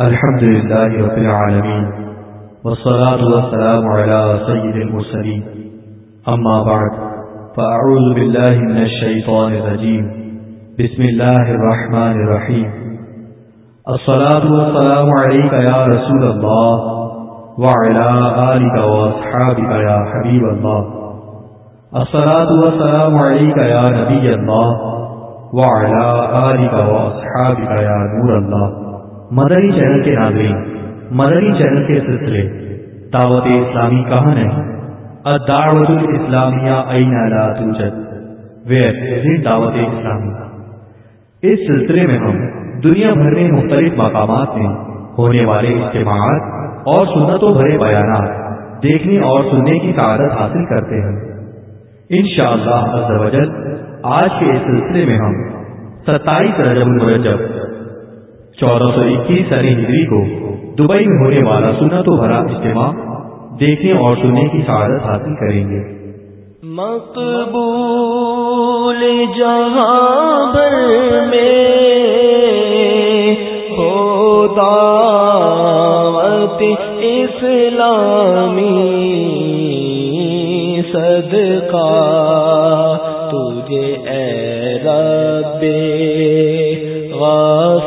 الحمد لله رب العالمين والصلاة والسلام على سيد المرسلين أما بعد فأعوذ بالله من الشيطان الرجيم بسم الله الرحمن الرحيم الصلاة والسلام عليك يا رسول الله وعلى آلك وأصحابك يا حبيب الله الصلاة والسلام عليك يا نبي الله وعلى آلك وأصحابك يا نور الله. مدری چینل کے ناظرین مدری چینل کے سلسلے، دعوت اسلامی کہاں نہیں الدعوت الاسلامیہ این لا توجد ویب دعوت اسلامی؟ اس سلسلے میں ہم دنیا بھر میں مختلف مقامات میں ہونے والے اجتماعات اور سنتوں بھرے بیانات دیکھنے اور سننے کی سعادت حاصل کرتے ہیں۔ انشاءاللہ شاء آج کے اس سلسلے میں ہم ستائیس رجب المرجب چودہ سو اکیس علی ہجری کو دبئی میں ہونے والا سنا تو بھرا اجتماع دیکھنے اور سننے کی سعادت حاصل کریں گے۔ مقبول جہاں بھر میں ہو دعوت اسلامی صدقہ۔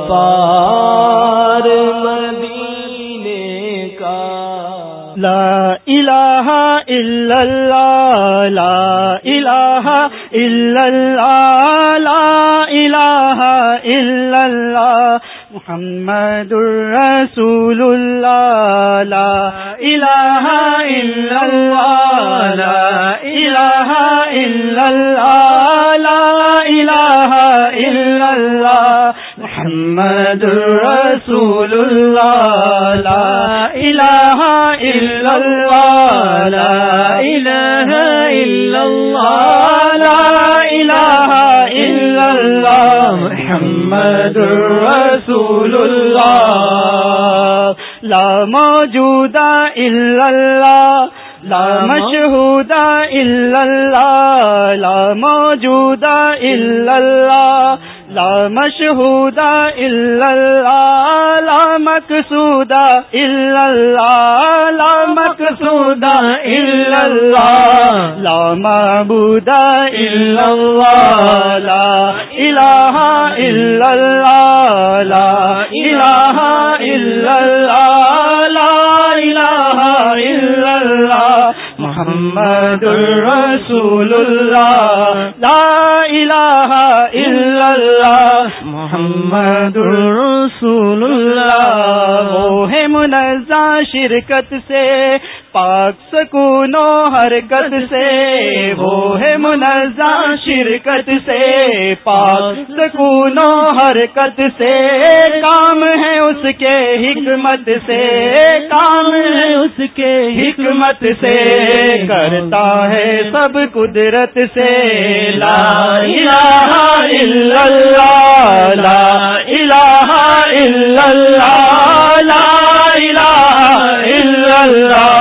غفار مدینے کا۔ لا الہ الا اللہ، لا الہ الا اللہ، لا الہ الا اللہ۔ محمد الرسول اللہ لا الہ الا اللہ، لا الہ الا اللہ، لا الہ الا اللہ۔ محمد رسول اللہ، لا الہ الا اللہ، لا الہ الا اللہ، لا الہ الا اللہ، محمد رسول اللہ، لا موجود الا اللہ، لا مشہود الا اللہ، لا موجود الا اللہ لا مشہود الا اللہ، لا مقصود اللہ، لا مقصود اللہ، لا معبود الا اللہ، لا الہ الا اللہ، لا الہ الا اللہ، لا الہ الا اللہ محمد رسول اللہ لا الہ الا اللہ، محمد رسول اللہ وہ ہے منزہ شرکت سے پاک سکون و حرکت سے وہ ہے منزہ شرکت سے۔ پاک سکون و حرکت سے۔ کام ہے اس کے حکمت سے۔ کام ہے اس کے حکمت سے۔ کرتا ہے سب قدرت سے۔ لا الہ الا اللہ لا الہ الا اللہ لا الہ الا اللہ۔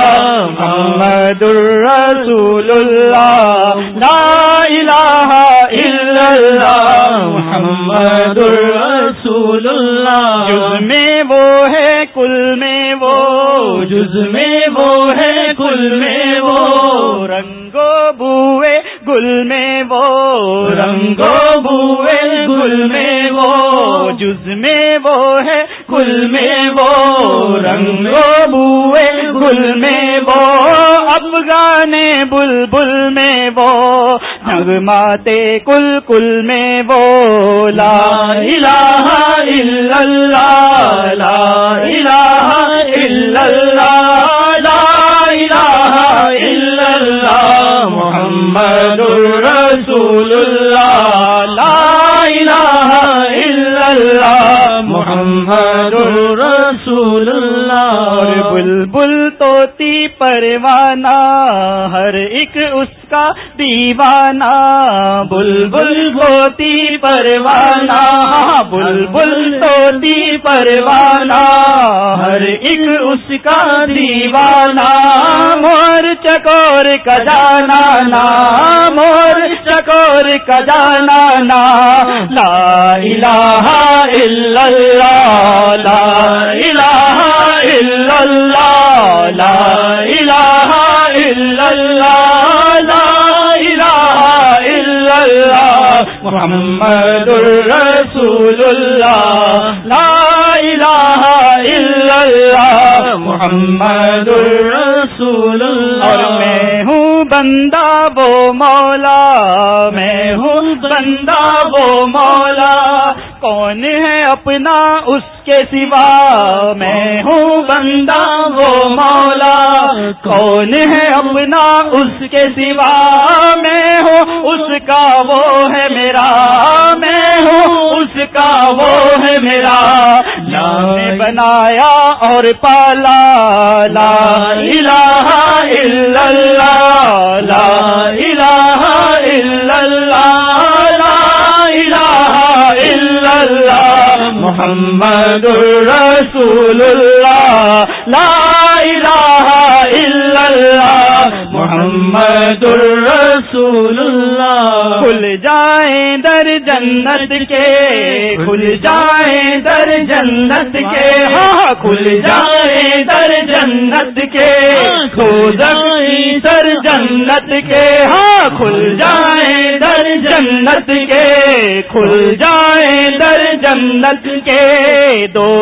محمد الرسول اللہ۔ جز میں وہ ہے کل میں وہ۔ جز میں وہ ہے کل میں وہ۔ رنگو بوئے گل میں وہ۔ رنگو بوئے گل میں وہ۔ جز میں وہ ہے کل میں وہ۔ رنگو بوئے گل میں وہ۔ افغان بل بل میں وہ۔ نغماتے کل کل میں وہ لا الہ الا اللہ، لا الہ الا اللہ، لا الہ الا اللہ، محمد الرسول اللہ لا الہ الا اللہ، محمد الرسول اللہ بل توتی پروانہ ہر ایک اس کا دیوانہ۔ بل بل توتی پروانہ بل بل توتی پروانہ ہر ایک اس کا دیوانہ۔ مور چکور کا جانا نا، مور چکور کا جانا نا۔ لا الہ الا اللہ محمد رسول اللہ لا الہ الا اللہ محمد رسول اللہ لا میں ہوں بندہ وہ مولا میں ہوں بندہ وہ مولا کون ہے اپنا اس کے سوا میں ہوں بندہ وہ مولا۔ کون ہے اپنا اس کے سوا میں ہوں؟ اس کا وہ ہے میرا۔ میں ہوں اس کا وہ ہے میرا۔ نے بنایا اور پالا۔ لا الہ الا اللہ۔ لا محمد رسول اللہ لا الہ الا اللہ محمد الرسول اللہ کھل جائیں در جنت کے کھل جائیں در جنت کے۔ ہاں کھل جائیں در جنت کے۔ کھو جائیں در جنت کے۔ ہاں کھل جائیں در جنت کے، کھل جائیں در جنت کے۔ دو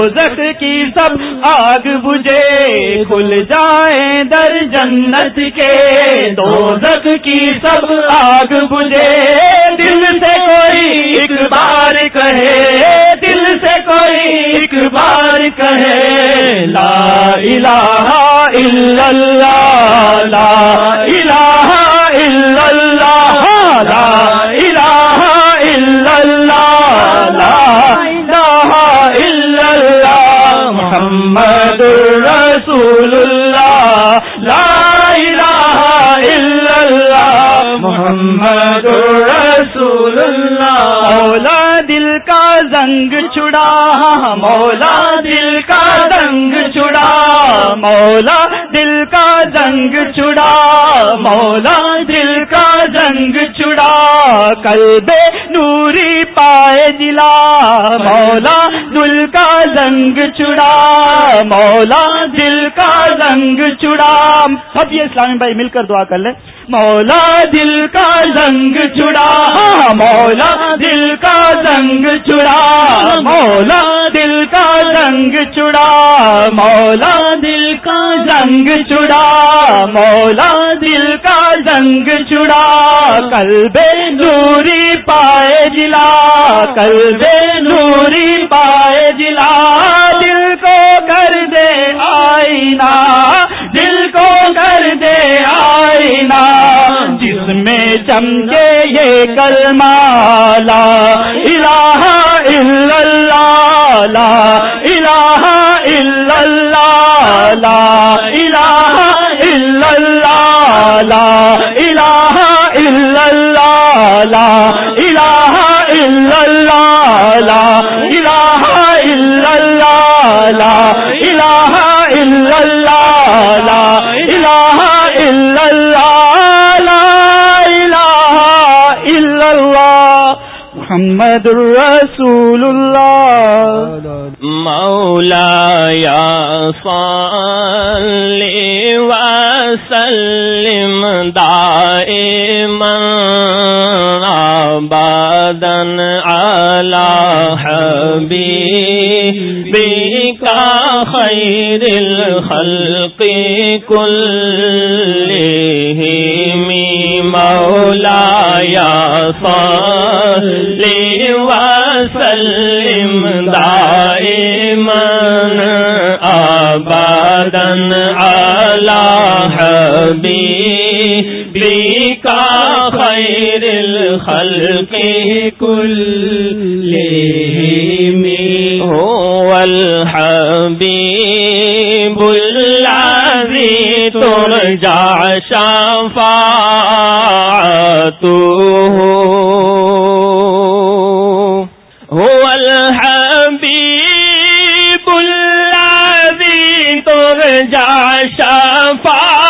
کی سب آگ بجے کھل جائیں در جنت کے۔ دو کی سب آگ بجے دل سے کوئی ایک بار کہے، دل سے کوئی ایک بار کہے۔ لا الہ الا اللہ، لا الہ الا اللہ۔ لا الہ الا اللہ لا الہ الا اللہ محمد رسول اللہ لا الہ الا اللہ محمد رسول اللہ مولا دل کا زنگ چھڑا. مولا دل کا زنگ چھڑا. مولا زنگ چھڑا، مولا دل کا زنگ چھڑا کل بے نوری پائے دلا، مولا دل کا زنگ چھڑا، مولا دل کا زنگ چھڑا۔ سب یہ اسلامی بھائی مل کر دعا کر لیں۔ مولا دل کا زنگ چڑا مولا دل کا زنگ چڑا مولا زنگ چڑا مولا دل کا زنگ چڑا مولا دل کا زنگ چڑا کل بے نوری پائے جلا کل بے نوری پائے جلا۔ دل کو کر دے آئینہ، دل کو کر دے آئینہ۔ جس میں چمکے یہ کلمہ، لا الہ الا اللہ لا الہ الا اللہ لا الہ الا اللہ لا الہ الا اللہ لا الہ الا اللہ لا الہ الا اللہ لا الہ الا اللہ محمد رسول اللہ مولا یا صلی خير الخلق كلهم. مولا یا صلی وسلم دائما ابدا على حبيبك. خير الخلق كلهم. هو الحبيب ترجع شفاعته هو الحبيب الذي ترجع شفاعته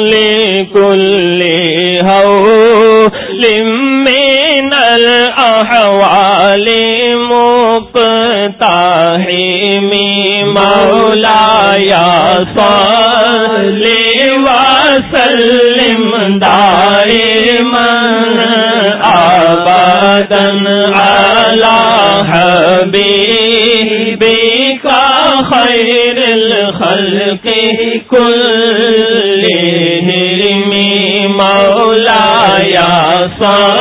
لكل هول من الأحوال مولا یا صلی وسلم دائما آبادن علی حبیبک خیر الخلق کلہم مولا یا صلی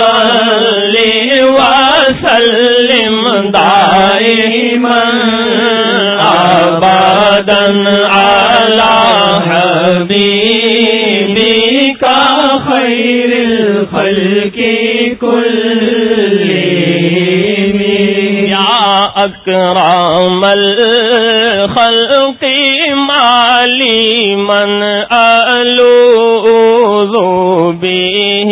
كلهم يا أكرم الخلق مالي من ألوذ به.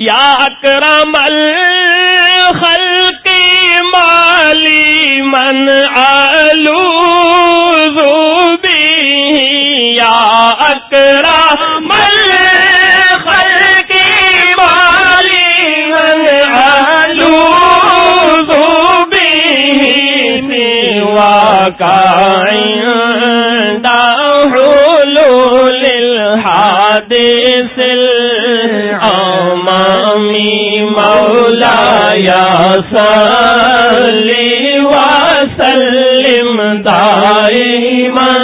يا أكرم الخلق مالي من ألوذ سلی عند حلول الحادث وسلم دائما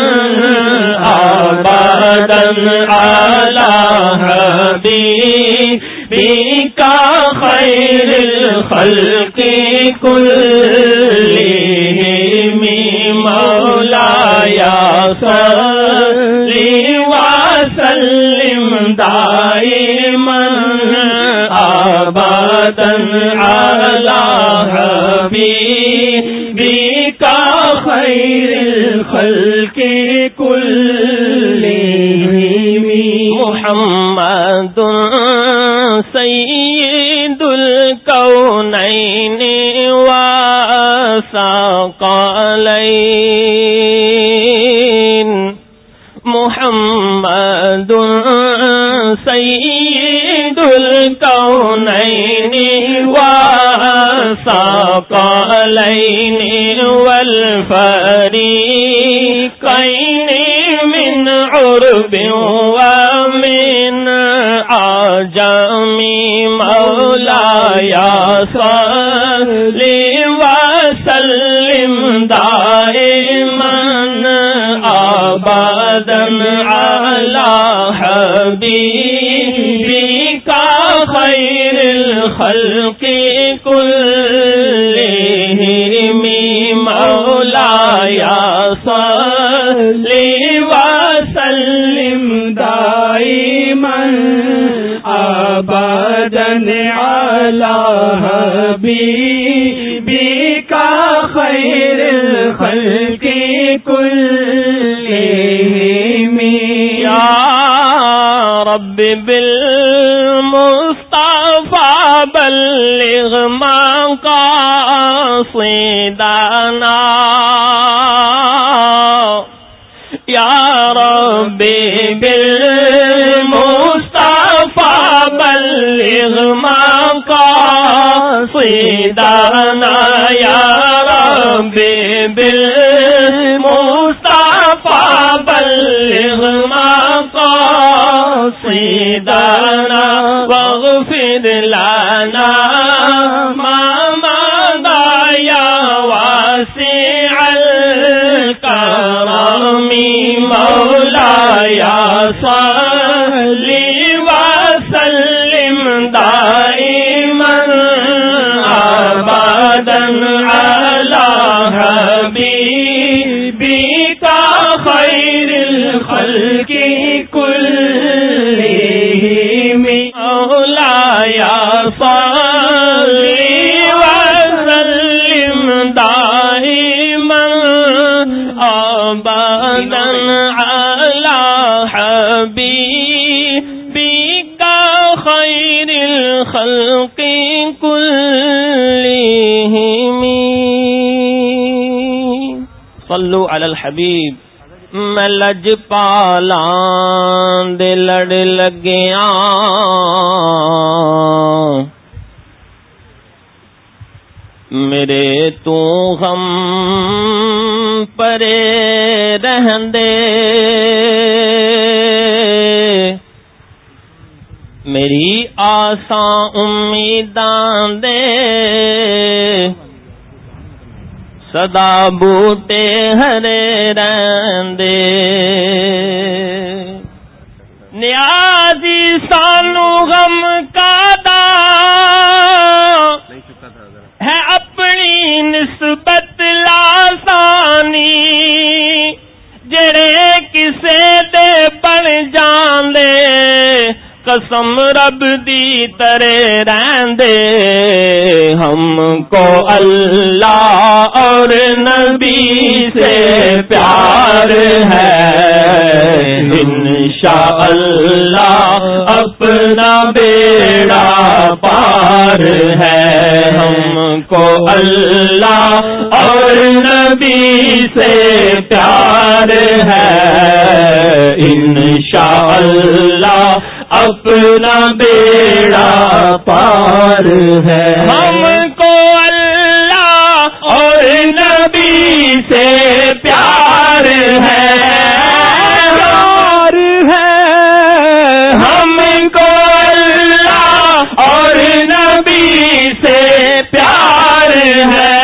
وثقلين صل وسلم دائما أبدا على حبيبك خير الخلق كلهم يا رب بالمصطفى بلغ مقاصدنا يا رب بالمصطفى بلغ مقاصدنا یا رب بالمصطفى بلغ صلوا على الحبيب میں لج پالان دے لڑ لگیا میرے تو غم پرے رہندے میری آساں امید داندے سدا بوٹے ہرے رندے۔ نیازی سانو غم کا قسم رب دی ترے رہندے۔ ہم کو اللہ اور نبی سے پیار ہے۔ انشاء اللہ اپنا بیڑا پار ہے۔ ہم کو اللہ اور نبی سے پیار ہے۔ انشاء اللہ اپنا بیڑا پار ہے۔ ہم کو اللہ اور نبی سے پیار ہے۔ پیار ہے۔ ہم کو اللہ اور نبی سے پیار ہے۔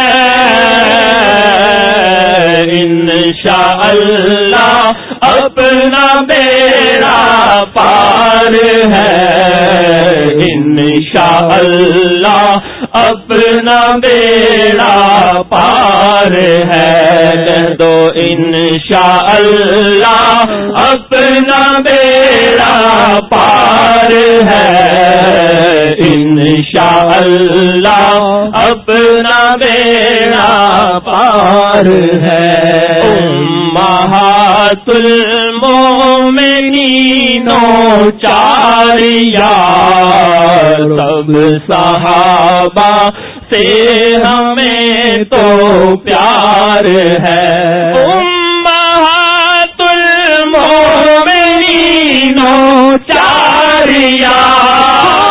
انشاء اللہ اپنا بیڑا پار ہے انشاء اللہ اپنا بیڑا پار ہے۔ دو انشاء اللہ اپنا بیڑا پار ہے۔ انشاء اللہ اپنا بیڑا پار ہے۔ مہات المومنینوں چار یار، سب صحابہ سے ہمیں تو پیار ہے۔ مہات المومنینوں چار یار۔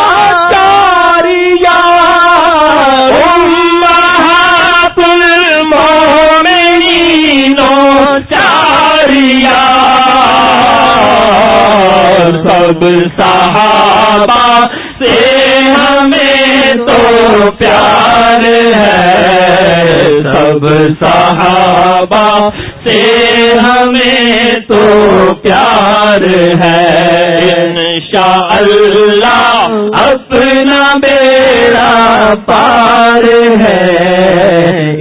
سب صحابہ سے ہمیں تو پیار ہے۔ سب صحابہ سے ہمیں تو پیار ہے۔ انشاء اللہ اپنا بیڑا پار ہے۔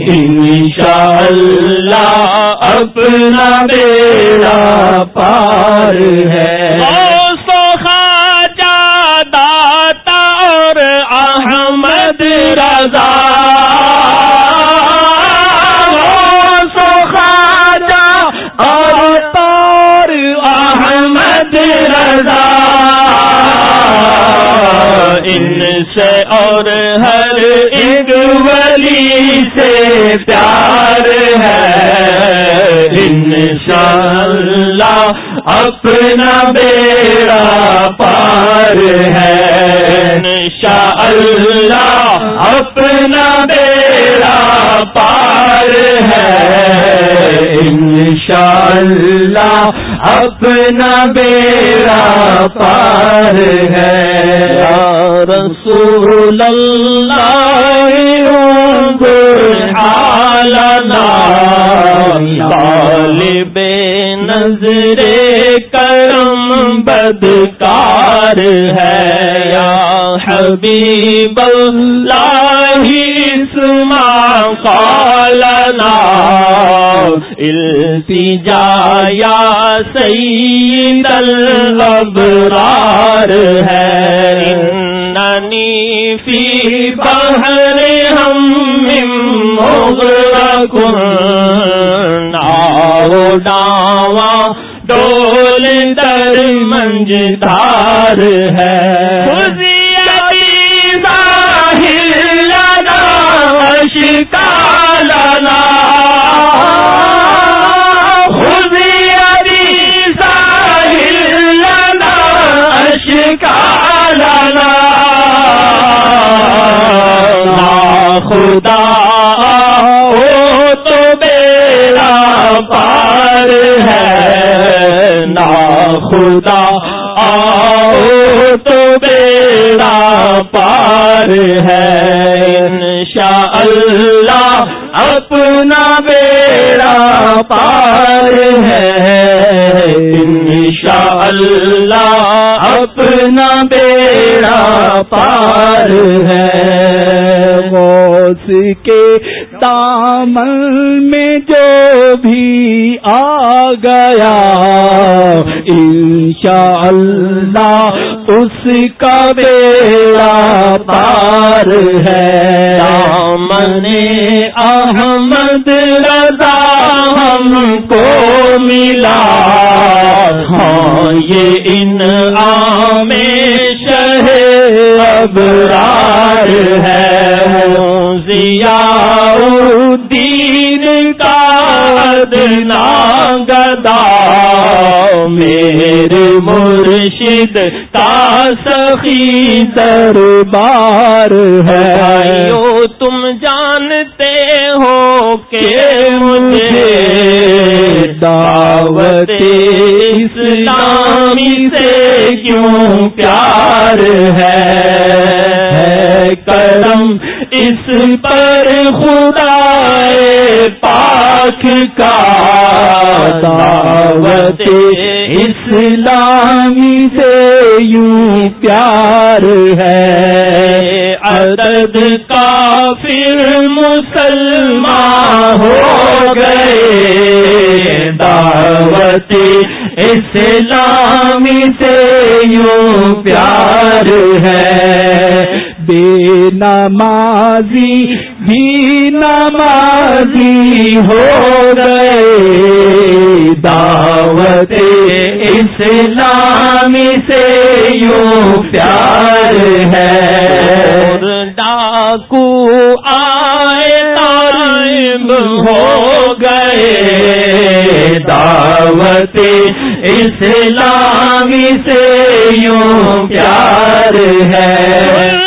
انشاء اللہ اپنا بیڑا پار ہے۔ احمد رضا. سو اور تار احمد رضا. ان سے اور ہر ایک ولی سے پیار ہے. انشاء اللہ اپنا بیڑا پار ہے. انشاء اللہ اپنا بیڑا پار ہے۔ انشاء اللہ اپنا بیڑا پار ہے۔ یا رسول اللہ حالنا طالب نظر کرم بدکار ہے یا حبیب اللہ اسما قالنا التجا یا سید الابرار ہے۔ اننی فی بحر ہم مغرقن، ناو ڈاوا ڈول در منج تار ہے شکالنا خدا آؤ تو بیڑا پار ہے۔ انشاء اللہ اپنا بیڑا پار ہے۔ انشاء اللہ اپنا بیڑا پار ہے۔ غوث کے دامن میں جو بھی آ گیا انشاء اللہ اس کا بیڑا پار ہے۔ دامن احمد رضا ہم کو ملا۔ ہاں یہ ان آم شہ ابرار ہے۔ ضیاء کا دنا گدا میرے مرشد کا سخی دربار ہے۔ تم جانتے ہو کہ مجھے دعوت اسلامی سے کیوں پیار ہے کرم اس پر خدا پاک کا دعوت اسلامی سے یوں پیار ہے۔ عدد کا پھر مسلمان ہو گئے۔ دعوت اسلامی سے یوں پیار ہے۔ بے نمازی بھی نمازی ہو گئے۔ دعوت اسلامی سے یوں پیار ہے۔ ڈاکو آئے تائب ہو گئے۔ دعوت اسلامی سے یوں پیار ہے۔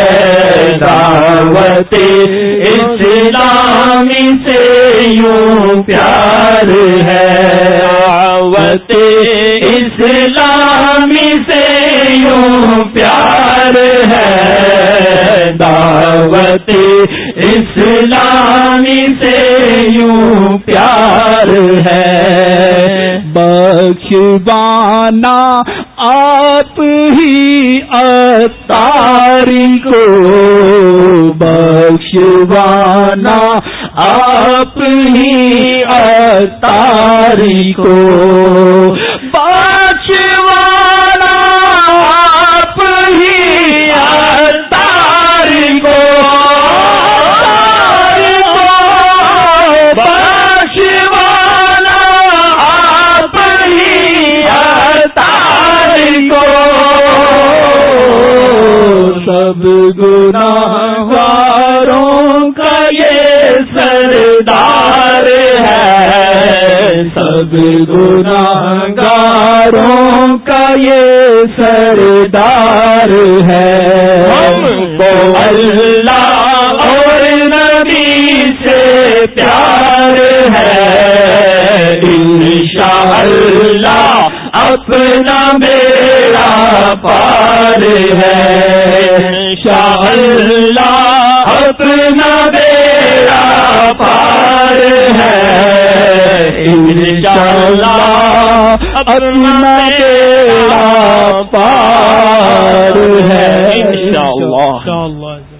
دعوت اسلامی سے یوں پیار ہے۔ دعوت اسلامی سے یوں پیار ہے۔ دعوت اسلامی سے یوں پیار ہے۔ بخشوانا آپ ہی اتاری کو بخشوانا آپ ہی اتاری کو بخش سب گناہوں کا یہ سردار ہے۔ سب گناہ گاروں کا یہ سردار ہے۔ اللہ اور نبی سے پیار ہے۔ انشاء اللہ اپنا میرا پار ہے۔ شاء اللہ اپنا میرا پار ہے۔ انشاء اللہ اپنا میرا پار ہے۔ انشاء اللہ۔